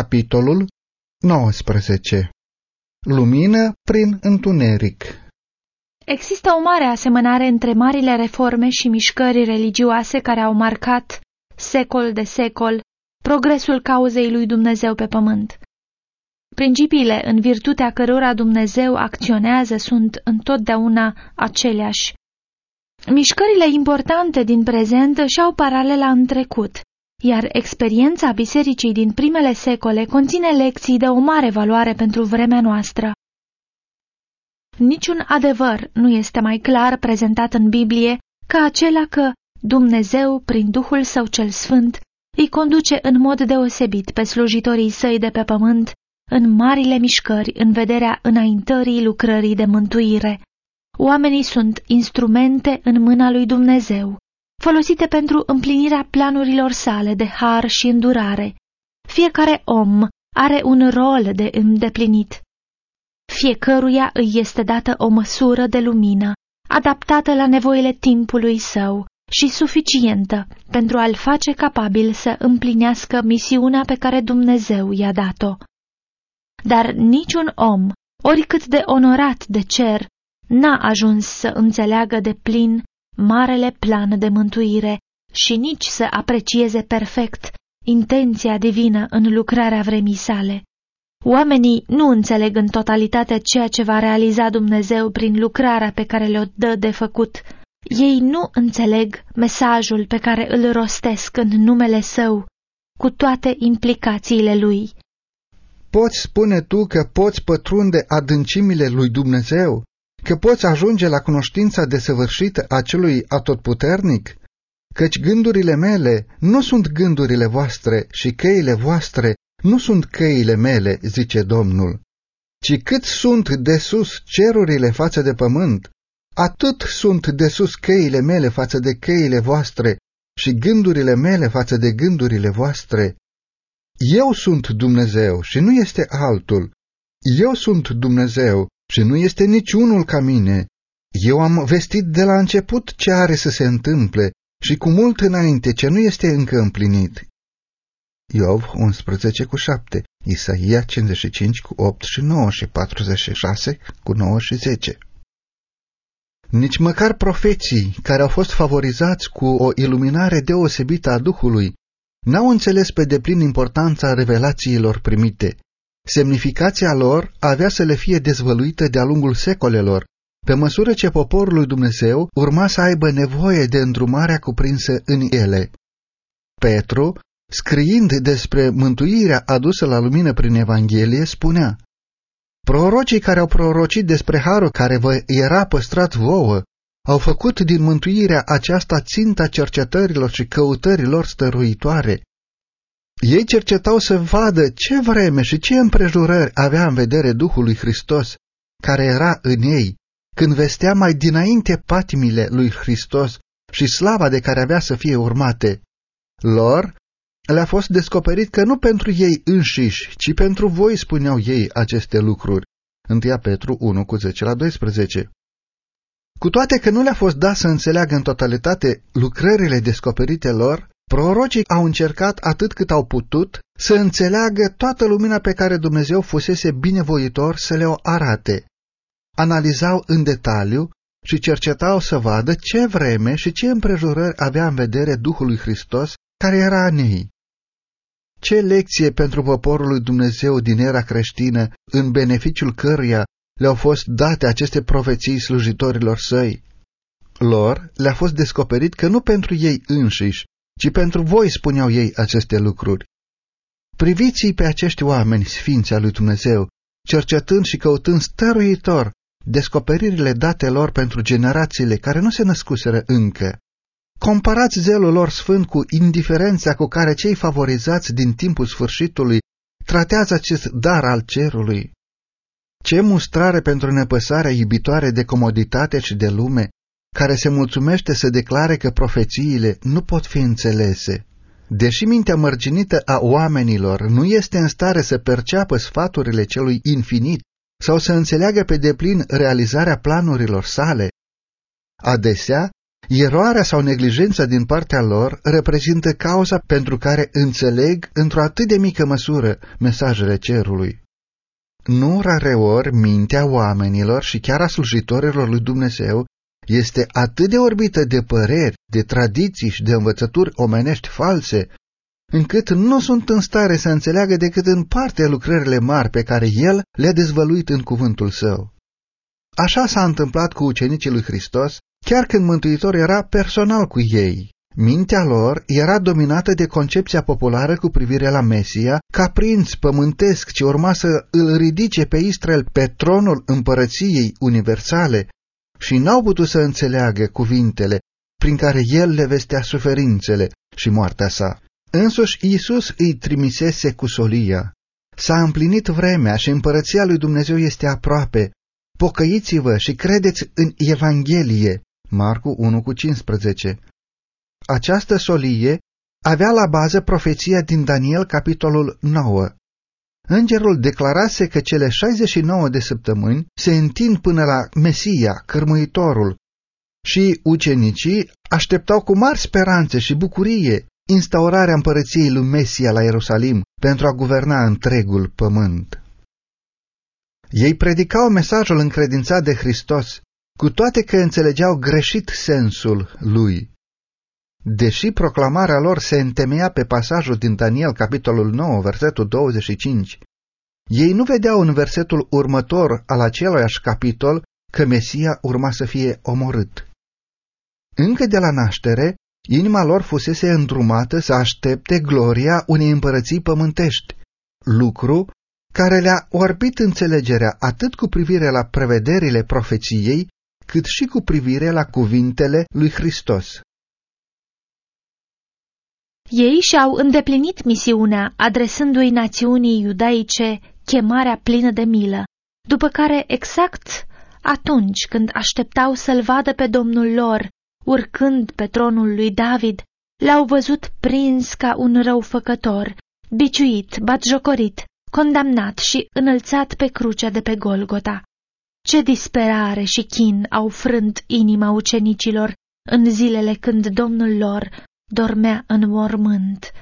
Capitolul 19 Lumină prin întuneric Există o mare asemănare între marile reforme și mișcări religioase care au marcat, secol de secol, progresul cauzei lui Dumnezeu pe pământ. Principiile în virtutea cărora Dumnezeu acționează sunt întotdeauna aceleași. Mișcările importante din prezent și-au paralela în trecut, iar experiența bisericii din primele secole conține lecții de o mare valoare pentru vremea noastră. Niciun adevăr nu este mai clar prezentat în Biblie ca acela că Dumnezeu, prin Duhul Său cel Sfânt, îi conduce în mod deosebit pe slujitorii săi de pe pământ în marile mișcări în vederea înaintării lucrării de mântuire. Oamenii sunt instrumente în mâna lui Dumnezeu, folosite pentru împlinirea planurilor sale de har și îndurare. Fiecare om are un rol de îndeplinit. Fiecăruia îi este dată o măsură de lumină, adaptată la nevoile timpului său și suficientă pentru a-l face capabil să împlinească misiunea pe care Dumnezeu i-a dat-o. Dar niciun om, oricât de onorat de cer, n-a ajuns să înțeleagă de plin marele plan de mântuire și nici să aprecieze perfect intenția divină în lucrarea vremii sale. Oamenii nu înțeleg în totalitate ceea ce va realiza Dumnezeu prin lucrarea pe care le-o dă de făcut. Ei nu înțeleg mesajul pe care îl rostesc în numele său, cu toate implicațiile lui. Poți spune tu că poți pătrunde adâncimile lui Dumnezeu? Că poți ajunge la cunoștința desăvârșită a celui atotputernic? Căci gândurile mele nu sunt gândurile voastre și căile voastre nu sunt căile mele, zice Domnul, ci cât sunt de sus cerurile față de pământ, atât sunt de sus căile mele față de căile voastre și gândurile mele față de gândurile voastre. Eu sunt Dumnezeu și nu este altul. Eu sunt Dumnezeu și nu este niciunul ca mine. Eu am vestit de la început ce are să se întâmple și cu mult înainte ce nu este încă împlinit. Iov 11 cu 7, Isaia 55 cu 8 și 9 și 46 cu 9 și 10. Nici măcar profeții care au fost favorizați cu o iluminare deosebită a Duhului n-au înțeles pe deplin importanța revelațiilor primite. Semnificația lor avea să le fie dezvăluită de-a lungul secolelor, pe măsură ce poporul lui Dumnezeu urma să aibă nevoie de îndrumarea cuprinsă în ele. Petru scriind despre mântuirea adusă la lumină prin Evanghelie, spunea Prorocii care au prorocit despre harul care vă era păstrat vouă, au făcut din mântuirea aceasta ținta cercetărilor și căutărilor stăruitoare. Ei cercetau să vadă ce vreme și ce împrejurări avea în vedere Duhul lui Hristos, care era în ei, când vestea mai dinainte patimile lui Hristos și slava de care avea să fie urmate. Lor le-a fost descoperit că nu pentru ei înșiși, ci pentru voi spuneau ei aceste lucruri. 1 Petru 1 cu 10 la 12 Cu toate că nu le-a fost dat să înțeleagă în totalitate lucrările descoperite lor, prorocii au încercat atât cât au putut să înțeleagă toată lumina pe care Dumnezeu fusese binevoitor să le o arate. Analizau în detaliu și cercetau să vadă ce vreme și ce împrejurări avea în vedere Duhul lui Hristos care era în ei. Ce lecție pentru poporul lui Dumnezeu din era creștină, în beneficiul căruia le-au fost date aceste profeții slujitorilor săi? Lor le-a fost descoperit că nu pentru ei înșiși, ci pentru voi spuneau ei aceste lucruri. priviți pe acești oameni sfinți al lui Dumnezeu, cercetând și căutând stăruitor descoperirile date lor pentru generațiile care nu se născuseră încă. Comparați zelul lor sfânt cu indiferența cu care cei favorizați din timpul sfârșitului tratează acest dar al cerului. Ce mustrare pentru nepăsarea iubitoare de comoditate și de lume, care se mulțumește să declare că profețiile nu pot fi înțelese. Deși mintea mărginită a oamenilor nu este în stare să perceapă sfaturile celui infinit sau să înțeleagă pe deplin realizarea planurilor sale, adesea Eroarea sau neglijența din partea lor reprezintă cauza pentru care înțeleg într-o atât de mică măsură mesajele cerului. Nu rareori mintea oamenilor și chiar a slujitorilor lui Dumnezeu este atât de orbită de păreri, de tradiții și de învățături omenești false, încât nu sunt în stare să înțeleagă decât în parte lucrările mari pe care el le-a dezvăluit în cuvântul său. Așa s-a întâmplat cu ucenicii lui Hristos, chiar când Mântuitor era personal cu ei. Mintea lor era dominată de concepția populară cu privire la Mesia, ca prinț pământesc ce urma să îl ridice pe Israel pe tronul împărăției universale și n-au putut să înțeleagă cuvintele prin care el le vestea suferințele și moartea sa. Însuși Iisus îi trimisese cu solia. S-a împlinit vremea și împărăția lui Dumnezeu este aproape. Pocăiți-vă și credeți în Evanghelie. Marcu 1 cu 15 Această solie avea la bază profeția din Daniel capitolul 9. Îngerul declarase că cele 69 de săptămâni se întind până la Mesia, cărmuitorul, și ucenicii așteptau cu mari speranțe și bucurie instaurarea împărăției lui Mesia la Ierusalim pentru a guverna întregul pământ. Ei predicau mesajul încredințat de Hristos, cu toate că înțelegeau greșit sensul lui. Deși proclamarea lor se întemeia pe pasajul din Daniel, capitolul 9, versetul 25, ei nu vedeau în versetul următor al aceluiași capitol că Mesia urma să fie omorât. Încă de la naștere, inima lor fusese îndrumată să aștepte gloria unei împărății pământești, lucru care le-a orbit înțelegerea atât cu privire la prevederile profeției, cât și cu privire la cuvintele lui Hristos. Ei și-au îndeplinit misiunea, adresându-i națiunii iudaice chemarea plină de milă, după care, exact atunci când așteptau să-l vadă pe Domnul lor, urcând pe tronul lui David, l-au văzut prins ca un răufăcător, biciuit, batjocorit, condamnat și înălțat pe crucea de pe Golgota. Ce disperare și chin au frânt inima ucenicilor în zilele când Domnul lor dormea în mormânt.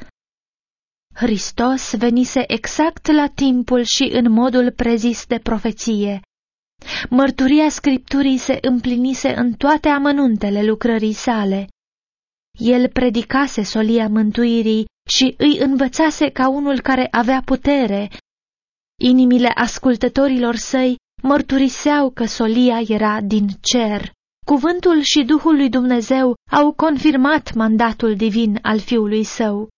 Hristos venise exact la timpul și în modul prezis de profeție. Mărturia Scripturii se împlinise în toate amănuntele lucrării sale. El predicase solia mântuirii și îi învățase ca unul care avea putere. Inimile ascultătorilor săi mărturiseau că solia era din cer. Cuvântul și Duhul lui Dumnezeu au confirmat mandatul divin al Fiului Său.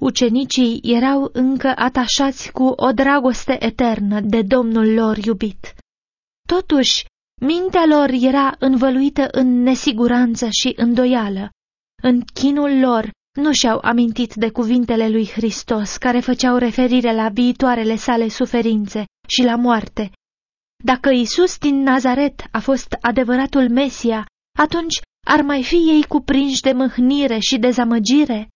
Ucenicii erau încă atașați cu o dragoste eternă de Domnul lor iubit. Totuși, mintea lor era învăluită în nesiguranță și îndoială. În chinul lor nu și-au amintit de cuvintele lui Hristos care făceau referire la viitoarele sale suferințe și la moarte. Dacă Isus din Nazaret a fost adevăratul Mesia, atunci ar mai fi ei cuprinși de mâhnire și dezamăgire?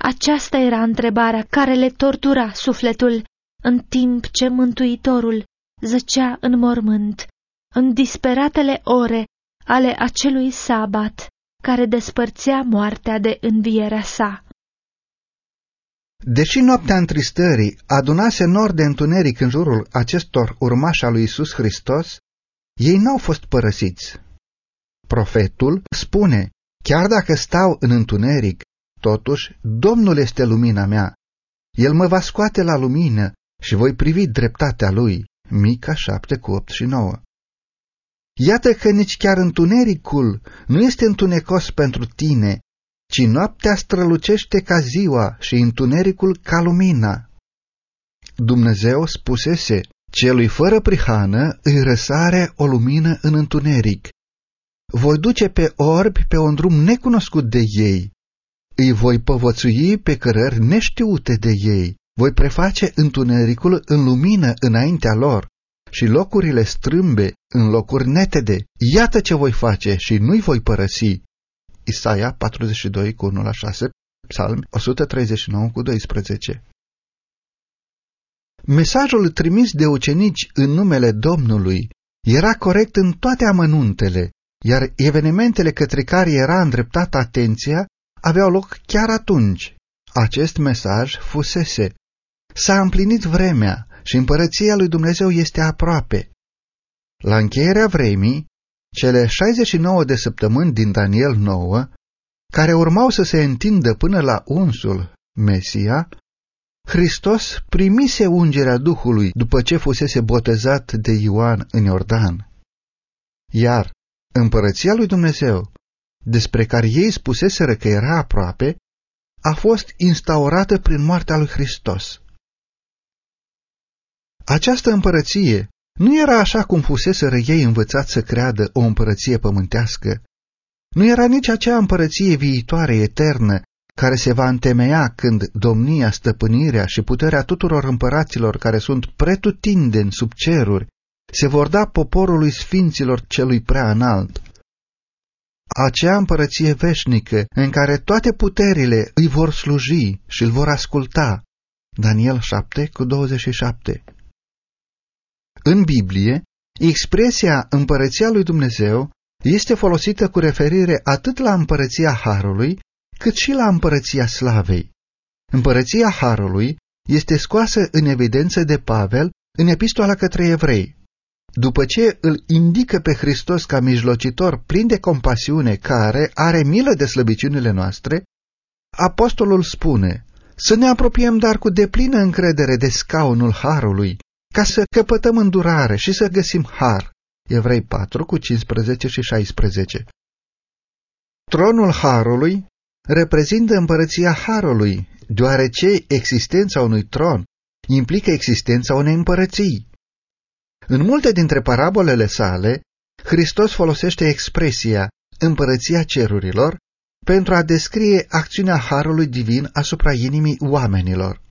Aceasta era întrebarea care le tortura sufletul în timp ce Mântuitorul zăcea în mormânt, în disperatele ore ale acelui sabat care despărțea moartea de învierea sa. Deși noaptea întristării adunase nor de întuneric în jurul acestor urmași al lui Isus Hristos, ei n-au fost părăsiți. Profetul spune, chiar dacă stau în întuneric, totuși Domnul este lumina mea. El mă va scoate la lumină și voi privi dreptatea lui. Mica 7 cu 8 și 9 Iată că nici chiar întunericul nu este întunecos pentru tine, ci noaptea strălucește ca ziua și întunericul ca lumina. Dumnezeu spusese, celui fără prihană îi răsare o lumină în întuneric. Voi duce pe orbi pe un drum necunoscut de ei. Îi voi povățui pe cărări neștiute de ei. Voi preface întunericul în lumină înaintea lor și locurile strâmbe în locuri netede. Iată ce voi face și nu-i voi părăsi. Isaia 42 cu 1 la 6, Psalm 139 cu 12. Mesajul trimis de ucenici în numele Domnului era corect în toate amănuntele, iar evenimentele către care era îndreptată atenția aveau loc chiar atunci. Acest mesaj fusese. S-a împlinit vremea și împărăția lui Dumnezeu este aproape. La încheierea vremii, cele 69 de săptămâni din Daniel 9, care urmau să se întindă până la unsul Mesia, Hristos primise ungerea Duhului după ce fusese botezat de Ioan în Iordan. Iar împărăția lui Dumnezeu, despre care ei spuseseră că era aproape, a fost instaurată prin moartea lui Hristos. Această împărăție nu era așa cum fuseseră ei învățați să creadă o împărăție pământească. Nu era nici acea împărăție viitoare, eternă, care se va întemeia când domnia, stăpânirea și puterea tuturor împăraților care sunt pretutindeni sub ceruri se vor da poporului sfinților celui prea înalt. Acea împărăție veșnică în care toate puterile îi vor sluji și îl vor asculta. Daniel 7 cu 27 În Biblie, expresia împărăția lui Dumnezeu este folosită cu referire atât la împărăția Harului, cât și la împărăția slavei. Împărăția Harului este scoasă în evidență de Pavel în epistola către evrei. După ce îl indică pe Hristos ca mijlocitor plin de compasiune care are milă de slăbiciunile noastre, apostolul spune, să ne apropiem dar cu deplină încredere de scaunul Harului, ca să căpătăm îndurare și să găsim har. Evrei 4 cu 15 și 16 Tronul Harului reprezintă împărăția Harului, deoarece existența unui tron implică existența unei împărății. În multe dintre parabolele sale, Hristos folosește expresia împărăția cerurilor pentru a descrie acțiunea Harului divin asupra inimii oamenilor.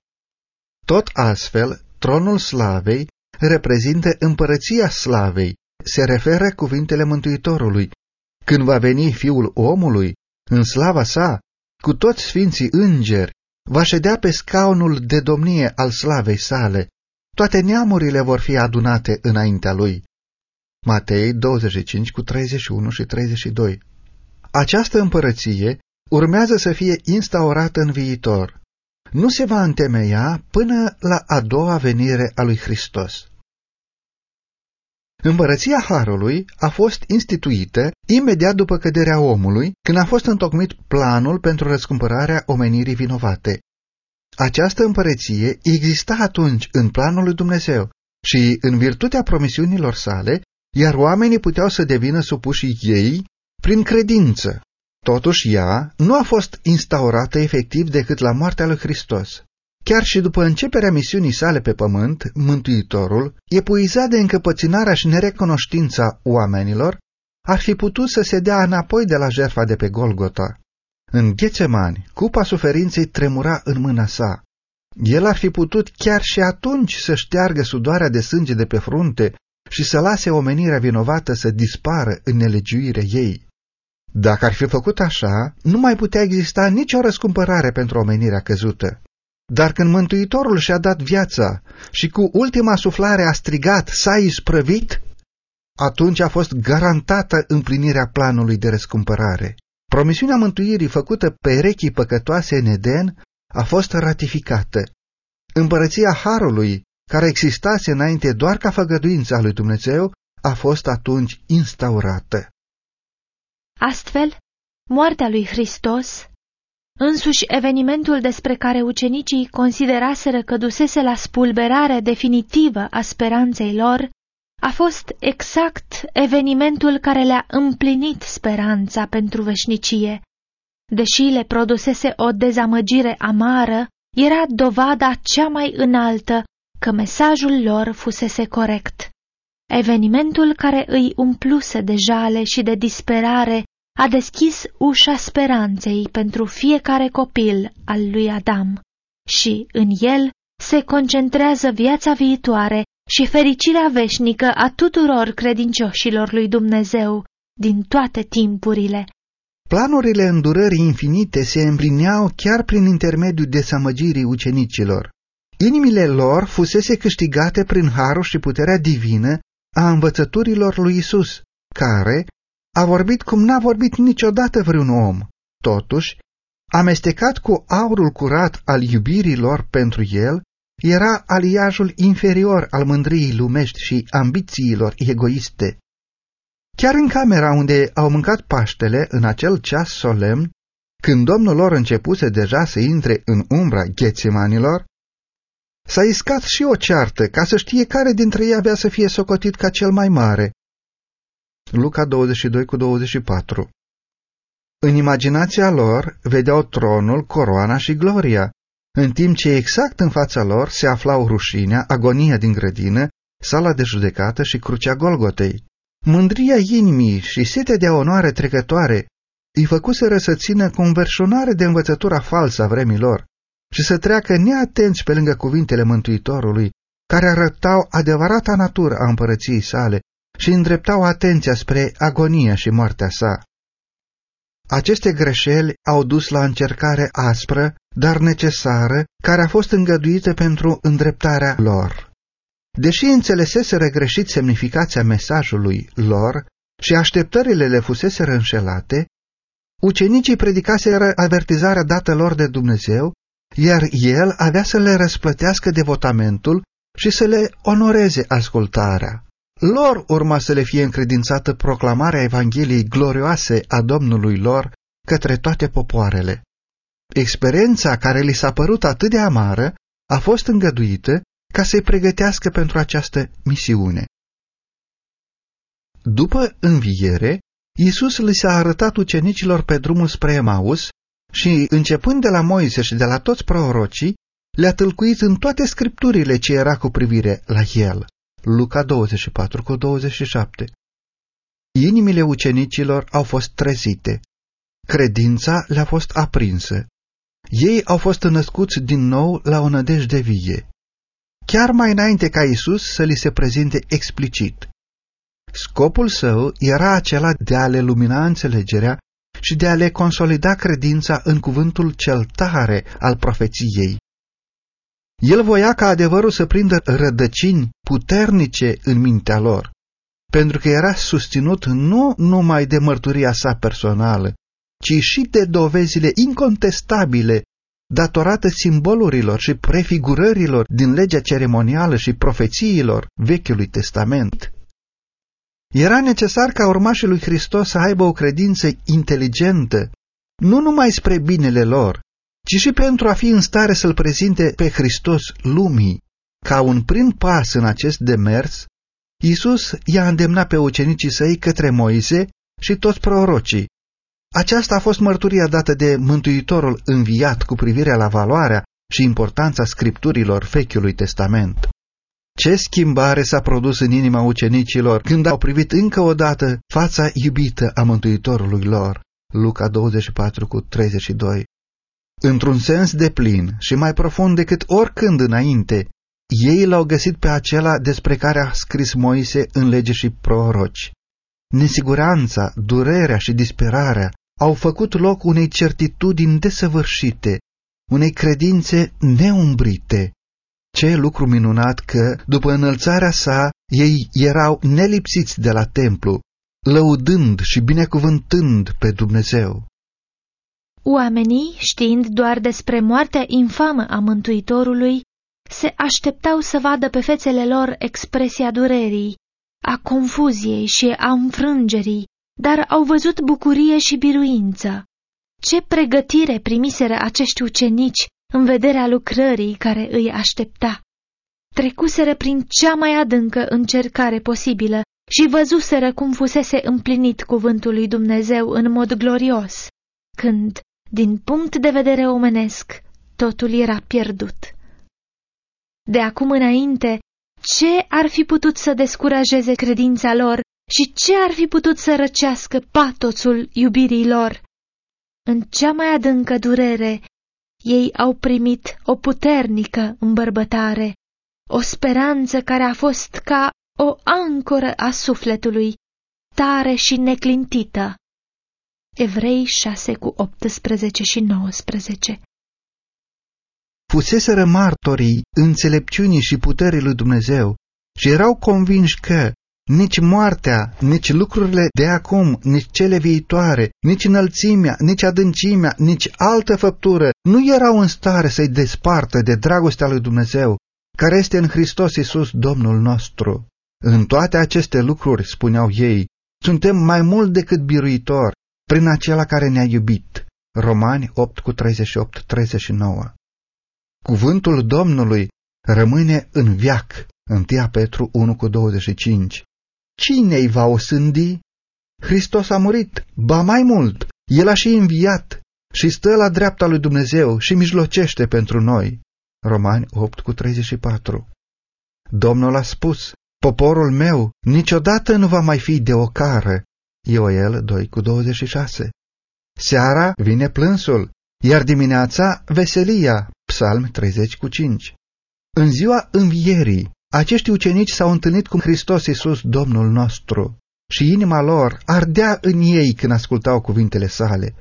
Tot astfel, tronul slavei reprezintă împărăția slavei, se referă cuvintele Mântuitorului. Când va veni Fiul omului, în slava sa, cu toți sfinții îngeri, va ședea pe scaunul de domnie al slavei sale, toate neamurile vor fi adunate înaintea lui. Matei 25 cu 31 și 32 Această împărăție urmează să fie instaurată în viitor. Nu se va întemeia până la a doua venire a lui Hristos. Împărăția Harului a fost instituită imediat după căderea omului, când a fost întocmit planul pentru răscumpărarea omenirii vinovate. Această împărăție exista atunci în planul lui Dumnezeu și în virtutea promisiunilor sale, iar oamenii puteau să devină supuși ei prin credință. Totuși ea nu a fost instaurată efectiv decât la moartea lui Hristos. Chiar și după începerea misiunii sale pe pământ, Mântuitorul, epuizat de încăpățânarea și nerecunoștința oamenilor, ar fi putut să se dea înapoi de la jertfa de pe Golgota. În Ghețemani, cupa suferinței tremura în mâna sa. El ar fi putut chiar și atunci să șteargă sudoarea de sânge de pe frunte și să lase omenirea vinovată să dispară în nelegiuire ei. Dacă ar fi făcut așa, nu mai putea exista nicio răscumpărare pentru omenirea căzută. Dar când Mântuitorul și-a dat viața și cu ultima suflare a strigat, s-a isprăvit, atunci a fost garantată împlinirea planului de răscumpărare. Promisiunea mântuirii făcută pe rechii păcătoase în Eden a fost ratificată. Împărăția Harului, care existase înainte doar ca făgăduința lui Dumnezeu, a fost atunci instaurată. Astfel, moartea lui Hristos Însuși evenimentul despre care ucenicii consideraseră că dusese la spulberare definitivă a speranței lor, a fost exact evenimentul care le-a împlinit speranța pentru veșnicie. Deși le produsese o dezamăgire amară, era dovada cea mai înaltă că mesajul lor fusese corect. Evenimentul care îi umpluse de jale și de disperare a deschis ușa speranței pentru fiecare copil al lui Adam și în el se concentrează viața viitoare și fericirea veșnică a tuturor credincioșilor lui Dumnezeu din toate timpurile. Planurile îndurării infinite se împlineau chiar prin intermediul desamăgirii ucenicilor. Inimile lor fusese câștigate prin harul și puterea divină a învățăturilor lui Isus, care a vorbit cum n-a vorbit niciodată vreun om. Totuși, amestecat cu aurul curat al iubirii lor pentru el, era aliajul inferior al mândriei lumești și ambițiilor egoiste. Chiar în camera unde au mâncat Paștele, în acel ceas solemn, când domnul lor începuse deja să intre în umbra ghețimanilor, s-a iscat și o ceartă ca să știe care dintre ei avea să fie socotit ca cel mai mare. Luca 22 cu 24 În imaginația lor vedeau tronul, coroana și gloria, în timp ce exact în fața lor se aflau rușinea, agonia din grădină, sala de judecată și crucea Golgotei. Mândria inimii și setea de onoare trecătoare îi făcuseră să țină cu înverșunare de învățătura falsă a vremilor și să treacă neatenți pe lângă cuvintele Mântuitorului, care arătau adevărata natură a împărăției sale și îndreptau atenția spre agonia și moartea sa. Aceste greșeli au dus la încercare aspră, dar necesară, care a fost îngăduită pentru îndreptarea lor. Deși înțeleseseră greșit semnificația mesajului lor și așteptările le fuseseră înșelate, ucenicii predicaseră avertizarea dată lor de Dumnezeu, iar el avea să le răsplătească devotamentul și să le onoreze ascultarea. Lor urma să le fie încredințată proclamarea Evangheliei glorioase a Domnului lor către toate popoarele. Experiența care li s-a părut atât de amară a fost îngăduită ca să-i pregătească pentru această misiune. După înviere, Iisus li s-a arătat ucenicilor pe drumul spre Emaus și, începând de la Moise și de la toți prorocii, le-a tâlcuit în toate scripturile ce era cu privire la el. Luca 24 cu 27 Inimile ucenicilor au fost trezite. Credința le-a fost aprinsă. Ei au fost născuți din nou la o nădejde vie. Chiar mai înainte ca Isus să li se prezinte explicit. Scopul său era acela de a le lumina înțelegerea și de a le consolida credința în cuvântul cel tare al profeției. El voia ca adevărul să prindă rădăcini puternice în mintea lor, pentru că era susținut nu numai de mărturia sa personală, ci și de dovezile incontestabile datorate simbolurilor și prefigurărilor din legea ceremonială și profețiilor Vechiului Testament. Era necesar ca urmașii lui Hristos să aibă o credință inteligentă, nu numai spre binele lor, ci și pentru a fi în stare să-L prezinte pe Hristos lumii. Ca un prim pas în acest demers, Iisus i-a îndemnat pe ucenicii săi către Moise și toți prorocii. Aceasta a fost mărturia dată de Mântuitorul înviat cu privire la valoarea și importanța scripturilor Vechiului Testament. Ce schimbare s-a produs în inima ucenicilor când au privit încă o dată fața iubită a Mântuitorului lor. Luca 24 cu 32 Într-un sens de plin și mai profund decât oricând înainte, ei l-au găsit pe acela despre care a scris Moise în lege și proroci. Nesiguranța, durerea și disperarea au făcut loc unei certitudini desăvârșite, unei credințe neumbrite. Ce lucru minunat că, după înălțarea sa, ei erau nelipsiți de la templu, lăudând și binecuvântând pe Dumnezeu. Oamenii, știind doar despre moartea infamă a Mântuitorului, se așteptau să vadă pe fețele lor expresia durerii, a confuziei și a înfrângerii, dar au văzut bucurie și biruință. Ce pregătire primiseră acești ucenici în vederea lucrării care îi aștepta! Trecuseră prin cea mai adâncă încercare posibilă și văzuseră cum fusese împlinit cuvântul lui Dumnezeu în mod glorios, când, din punct de vedere omenesc, totul era pierdut. De acum înainte, ce ar fi putut să descurajeze credința lor și ce ar fi putut să răcească patoțul iubirii lor? În cea mai adâncă durere, ei au primit o puternică îmbărbătare, o speranță care a fost ca o ancoră a sufletului, tare și neclintită. Evrei 6 cu 18 și 19 Fuseseră martorii înțelepciunii și puterii lui Dumnezeu și erau convinși că, nici moartea, nici lucrurile de acum, nici cele viitoare, nici înălțimea, nici adâncimea, nici altă făptură nu erau în stare să-i despartă de dragostea lui Dumnezeu, care este în Hristos Iisus Domnul nostru. În toate aceste lucruri, spuneau ei, suntem mai mult decât biruitori prin acela care ne-a iubit. Romani 8 cu 38-39 Cuvântul Domnului rămâne în viac. 1 Petru 1 cu 25 Cine îi va osândi? Hristos a murit, ba mai mult, El a și înviat și stă la dreapta lui Dumnezeu și mijlocește pentru noi. Romani 8 cu 34 Domnul a spus, poporul meu niciodată nu va mai fi de ocară. Ioel 2 cu 26 Seara vine plânsul, iar dimineața veselia. Psalm 30 cu 5 În ziua învierii, acești ucenici s-au întâlnit cu Hristos Iisus, Domnul nostru, și inima lor ardea în ei când ascultau cuvintele sale.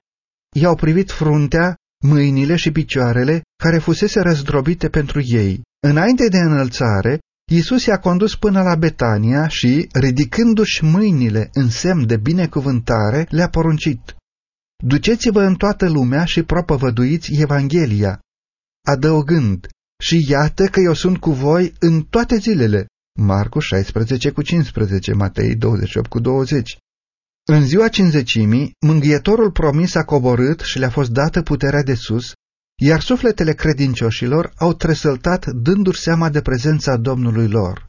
I-au privit fruntea, mâinile și picioarele care fusese răzdrobite pentru ei. Înainte de înălțare, Iisus i-a condus până la Betania și, ridicându-și mâinile în semn de binecuvântare, le-a poruncit. Duceți-vă în toată lumea și propovăduiți Evanghelia, adăugând, și iată că eu sunt cu voi în toate zilele. Marcu 16 cu 15, Matei 28 cu 20. În ziua cinzecimii, mângâietorul promis a coborât și le-a fost dată puterea de sus, iar sufletele credincioșilor au tresăltat dându-și seama de prezența Domnului lor.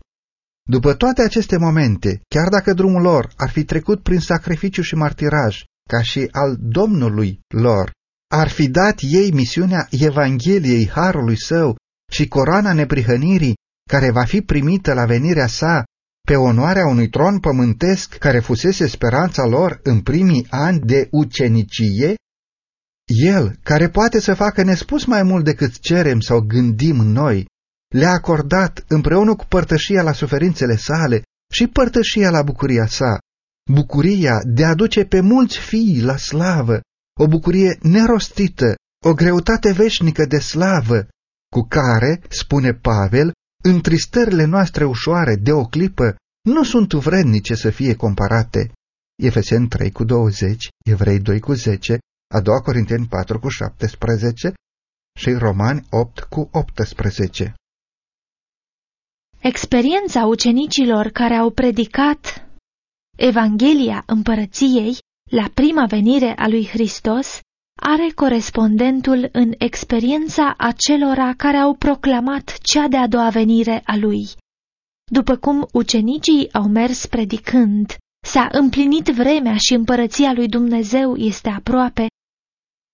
După toate aceste momente, chiar dacă drumul lor ar fi trecut prin sacrificiu și martiraj, ca și al Domnului lor, ar fi dat ei misiunea Evangheliei Harului Său și coroana neprihănirii care va fi primită la venirea sa pe onoarea unui tron pământesc care fusese speranța lor în primii ani de ucenicie? El, care poate să facă nespus mai mult decât cerem sau gândim noi, le-a acordat împreună cu părtășia la suferințele sale și părtășia la bucuria sa, bucuria de a duce pe mulți fii la slavă, o bucurie nerostită, o greutate veșnică de slavă, cu care, spune Pavel, întristările noastre ușoare de o clipă nu sunt vrednice să fie comparate. Efeseni 3 cu 20, Evrei 2 cu 10, a doua Corinteni 4 cu 17 și Romani 8 cu 18. Experiența ucenicilor care au predicat Evanghelia împărăției la prima venire a lui Hristos are corespondentul în experiența acelora care au proclamat cea de-a doua venire a lui. După cum ucenicii au mers predicând, s-a împlinit vremea și împărăția lui Dumnezeu este aproape,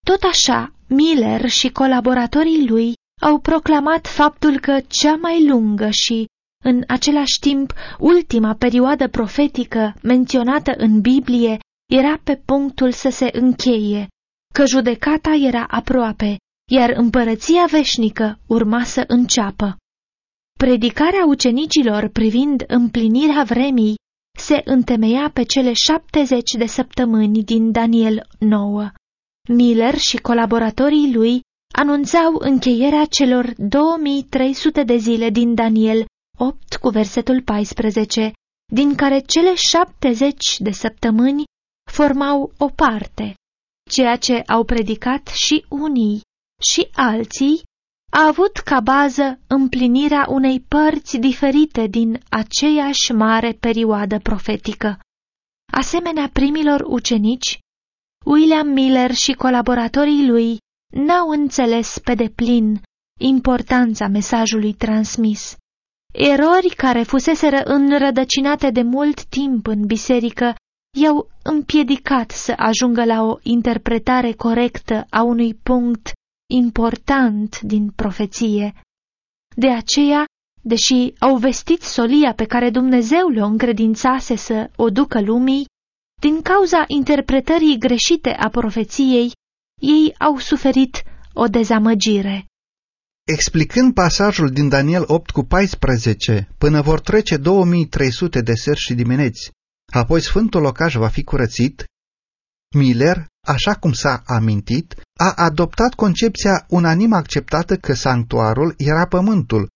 tot așa Miller și colaboratorii lui au proclamat faptul că cea mai lungă și, în același timp, ultima perioadă profetică menționată în Biblie era pe punctul să se încheie că judecata era aproape, iar împărăția veșnică urma să înceapă. Predicarea ucenicilor privind împlinirea vremii se întemeia pe cele șaptezeci de săptămâni din Daniel 9. Miller și colaboratorii lui anunțau încheierea celor 2300 de zile din Daniel 8 cu versetul 14, din care cele șaptezeci de săptămâni formau o parte ceea ce au predicat și unii și alții, a avut ca bază împlinirea unei părți diferite din aceeași mare perioadă profetică. Asemenea primilor ucenici, William Miller și colaboratorii lui n-au înțeles pe deplin importanța mesajului transmis. Erori care fuseseră înrădăcinate de mult timp în biserică i-au împiedicat să ajungă la o interpretare corectă a unui punct important din profeție. De aceea, deși au vestit solia pe care Dumnezeu le-o încredințase să o ducă lumii, din cauza interpretării greșite a profeției, ei au suferit o dezamăgire. Explicând pasajul din Daniel 8 cu 14, până vor trece 2300 de seri și dimineți, apoi sfântul locaș va fi curățit, Miller, așa cum s-a amintit, a adoptat concepția unanim acceptată că sanctuarul era pământul,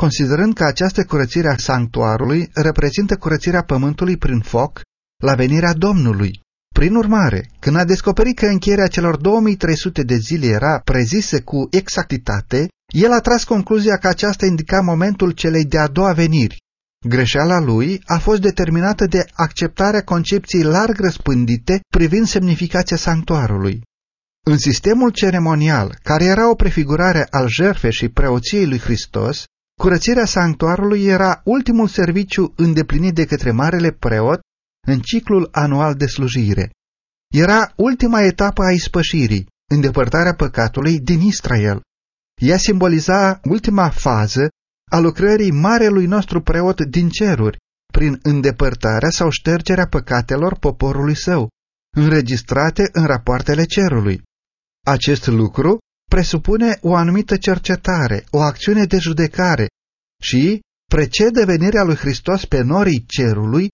considerând că această curățire a sanctuarului reprezintă curățirea pământului prin foc la venirea Domnului. Prin urmare, când a descoperit că încheierea celor 2300 de zile era prezisă cu exactitate, el a tras concluzia că aceasta indica momentul celei de-a doua veniri. Greșeala lui a fost determinată de acceptarea concepției larg răspândite privind semnificația sanctuarului. În sistemul ceremonial, care era o prefigurare al jertfei și preoției lui Hristos, curățirea sanctuarului era ultimul serviciu îndeplinit de către marele preot în ciclul anual de slujire. Era ultima etapă a ispășirii, îndepărtarea păcatului din Israel. Ea simboliza ultima fază a lucrării marelui nostru preot din ceruri, prin îndepărtarea sau ștergerea păcatelor poporului său, înregistrate în rapoartele cerului. Acest lucru presupune o anumită cercetare, o acțiune de judecare și precede venirea lui Hristos pe norii cerului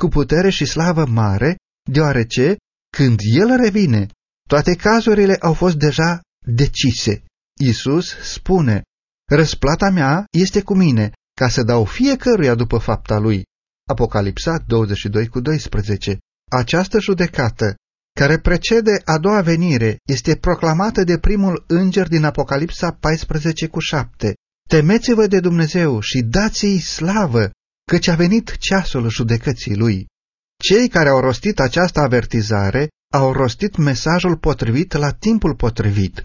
cu putere și slavă mare, deoarece, când El revine, toate cazurile au fost deja decise. Isus spune, Răsplata mea este cu mine, ca să dau fiecăruia după fapta lui. Apocalipsa 22 cu 12. Această judecată, care precede a doua venire, este proclamată de primul înger din Apocalipsa 14 cu 7. Temeți-vă de Dumnezeu și dați-i slavă, căci a venit ceasul judecății lui. Cei care au rostit această avertizare au rostit mesajul potrivit la timpul potrivit.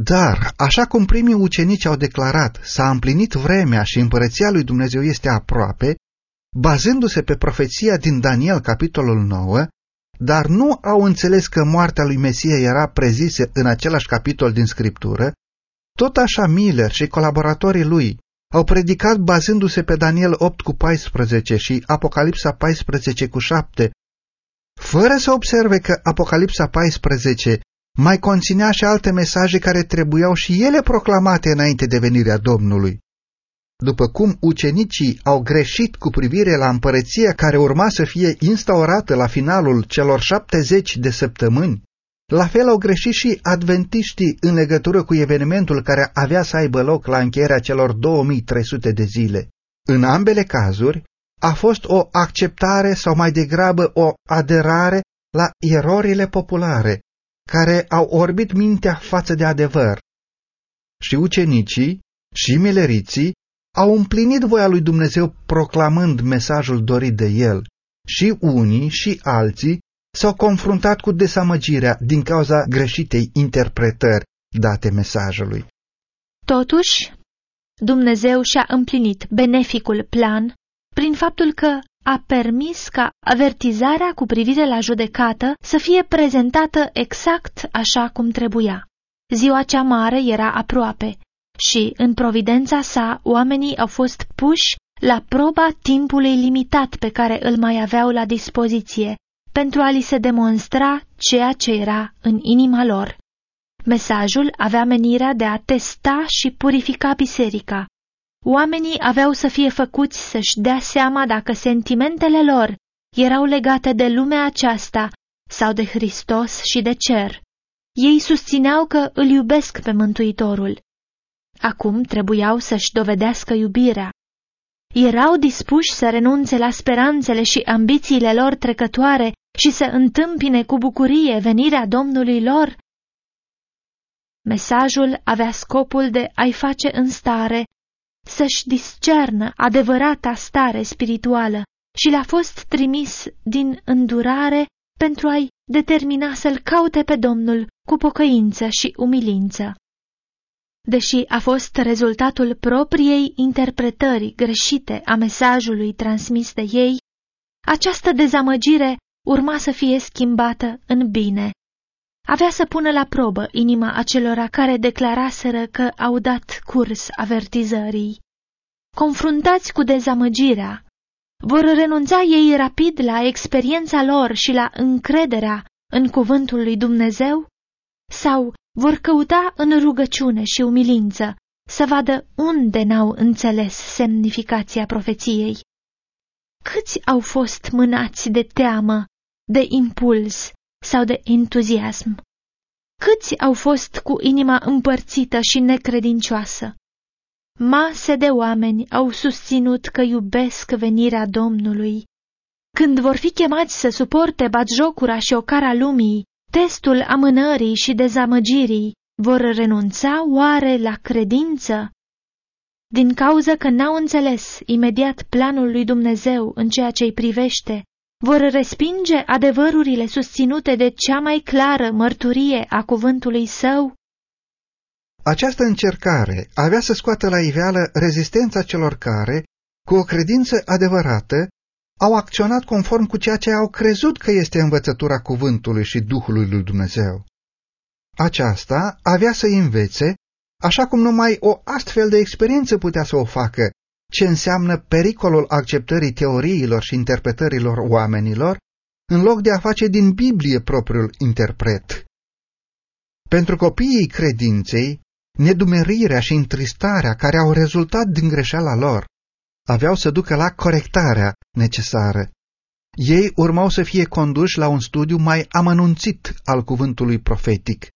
Dar, așa cum primii ucenici au declarat, s-a împlinit vremea și împărăția lui Dumnezeu este aproape, bazându-se pe profeția din Daniel, capitolul 9, dar nu au înțeles că moartea lui Mesie era prezisă în același capitol din Scriptură, tot așa Miller și colaboratorii lui au predicat bazându-se pe Daniel 8 cu 14 și Apocalipsa 14 cu 7, fără să observe că Apocalipsa 14 mai conținea și alte mesaje care trebuiau și ele proclamate înainte de venirea Domnului. După cum ucenicii au greșit cu privire la împărăția care urma să fie instaurată la finalul celor șaptezeci de săptămâni, la fel au greșit și adventiștii în legătură cu evenimentul care avea să aibă loc la încheierea celor 2300 de zile. În ambele cazuri, a fost o acceptare sau mai degrabă o aderare la erorile populare, care au orbit mintea față de adevăr. Și ucenicii și mileriții au împlinit voia lui Dumnezeu proclamând mesajul dorit de el. Și unii și alții s-au confruntat cu desamăgirea din cauza greșitei interpretări date mesajului. Totuși, Dumnezeu și-a împlinit beneficul plan prin faptul că a permis ca avertizarea cu privire la judecată să fie prezentată exact așa cum trebuia. Ziua cea mare era aproape și, în providența sa, oamenii au fost puși la proba timpului limitat pe care îl mai aveau la dispoziție pentru a li se demonstra ceea ce era în inima lor. Mesajul avea menirea de a testa și purifica biserica, Oamenii aveau să fie făcuți să-și dea seama dacă sentimentele lor erau legate de lumea aceasta sau de Hristos și de cer. Ei susțineau că îl iubesc pe Mântuitorul. Acum trebuiau să-și dovedească iubirea. Erau dispuși să renunțe la speranțele și ambițiile lor trecătoare și să întâmpine cu bucurie venirea Domnului lor? Mesajul avea scopul de a-i face în stare să-și discernă adevărata stare spirituală și le-a fost trimis din îndurare pentru a-i determina să-l caute pe Domnul cu pocăință și umilință. Deși a fost rezultatul propriei interpretări greșite a mesajului transmis de ei, această dezamăgire urma să fie schimbată în bine. Avea să pună la probă inima acelora care declaraseră că au dat curs avertizării. Confruntați cu dezamăgirea, vor renunța ei rapid la experiența lor și la încrederea în cuvântul lui Dumnezeu? Sau vor căuta în rugăciune și umilință să vadă unde n-au înțeles semnificația profeției? Câți au fost mânați de teamă, de impuls sau de entuziasm? Câți au fost cu inima împărțită și necredincioasă? Mase de oameni au susținut că iubesc venirea Domnului. Când vor fi chemați să suporte batjocura și ocara lumii, testul amânării și dezamăgirii, vor renunța oare la credință? Din cauza că n-au înțeles imediat planul lui Dumnezeu în ceea ce îi privește, vor respinge adevărurile susținute de cea mai clară mărturie a cuvântului său? Această încercare avea să scoată la iveală rezistența celor care, cu o credință adevărată, au acționat conform cu ceea ce au crezut că este învățătura cuvântului și Duhului lui Dumnezeu. Aceasta avea să învețe, așa cum numai o astfel de experiență putea să o facă, ce înseamnă pericolul acceptării teoriilor și interpretărilor oamenilor, în loc de a face din Biblie propriul interpret. Pentru copiii credinței, nedumerirea și întristarea care au rezultat din greșeala lor aveau să ducă la corectarea necesară. Ei urmau să fie conduși la un studiu mai amănunțit al cuvântului profetic.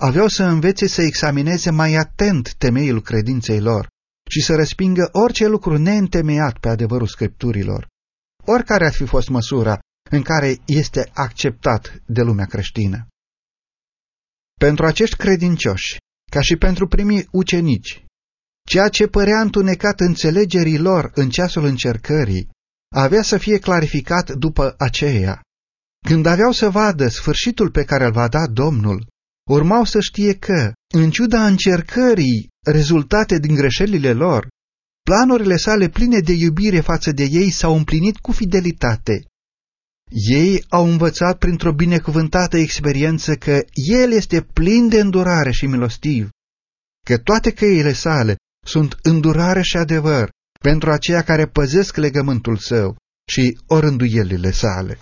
Aveau să învețe să examineze mai atent temeiul credinței lor și să respingă orice lucru neîntemeiat pe adevărul scripturilor, oricare ar fi fost măsura în care este acceptat de lumea creștină. Pentru acești credincioși, ca și pentru primii ucenici, ceea ce părea întunecat înțelegerii lor în ceasul încercării, avea să fie clarificat după aceea. Când aveau să vadă sfârșitul pe care îl va da Domnul, urmau să știe că, în ciuda încercării rezultate din greșelile lor, planurile sale pline de iubire față de ei s-au împlinit cu fidelitate. Ei au învățat printr-o binecuvântată experiență că El este plin de îndurare și milostiv, că toate căile sale sunt îndurare și adevăr pentru aceia care păzesc legământul său și orânduielile sale.